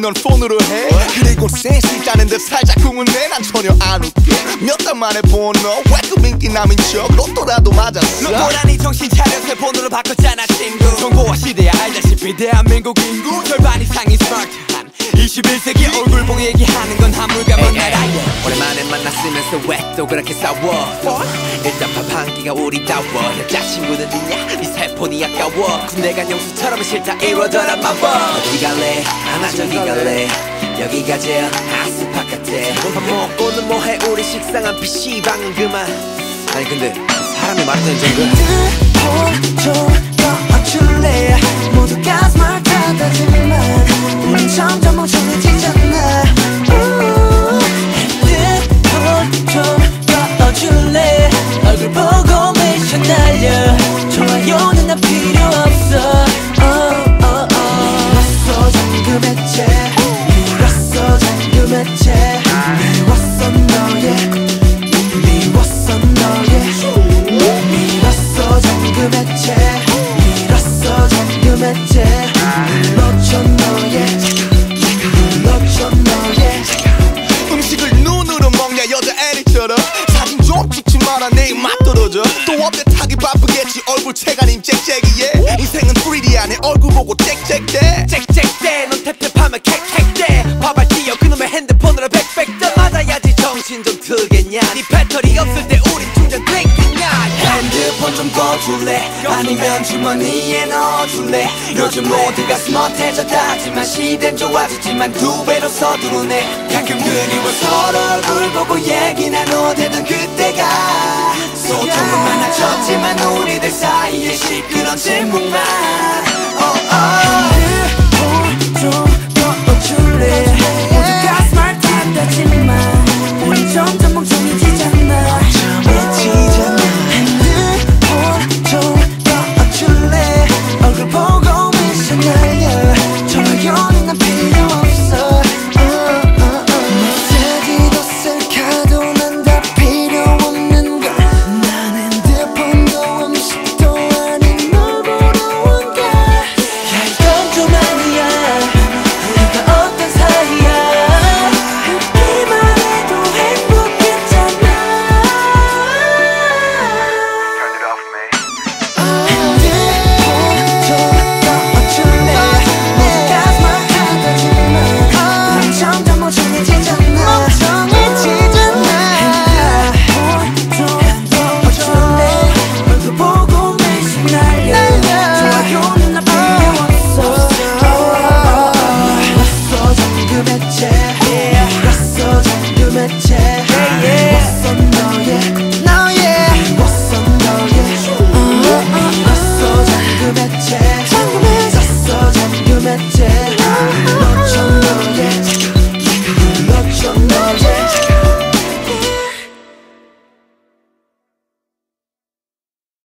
넌 폰으로 해. 그리고 센스 있다는 듯 살짝 궁은해. 난 전혀 안 웃겨 몇 달 만에 본너 왜그 민기남인 척. 로또라도 맞았어. 너보라니 정신 차려서 번호를 바꿨잖아 친구. 정보화 시대야 알다시피 대한민국 인구. 절반 이상이 스마트한 21세기 얼굴 보고 얘기하는 건 한물가면 나라야 오랜만에 만났으면서 왜 또 그렇게 싸워? 일단 밥 한 끼가 우리 다워. 여자친구는 있냐? 네 세폰이 아까워. 군대 간 영수처럼 싫다 이러더란 마법. 어디 갈래? 하나 저기 갈래. 여기가 제일 핫스팟 같아. 밥 먹고는 뭐해? 우리 식상한 PC방은 그만. 아니 근데 사람이 정도 어줄래 모두가 체간인 짹짹이에. 인생은 3D야 내 얼굴 보고 짹짹대. 짹짹대 넌 탭탭하면 캑캑대. 밥알 띄어 그놈의 핸드폰으로 백백대. 맞아야지 정신 좀 트겠냐. 네 배터리 없을 때 우린 충전 되겠냐. 핸드폰 좀 꺼줄래? 아니면 주머니에 넣어줄래? 요즘 모두가 스마트해졌다지만 시대는 좋아졌지만 두 배로 서두르네. 가끔 그리워 서로 얼굴 보고 얘기 나눠대던 그때 사이에 시끄러운 침묵만.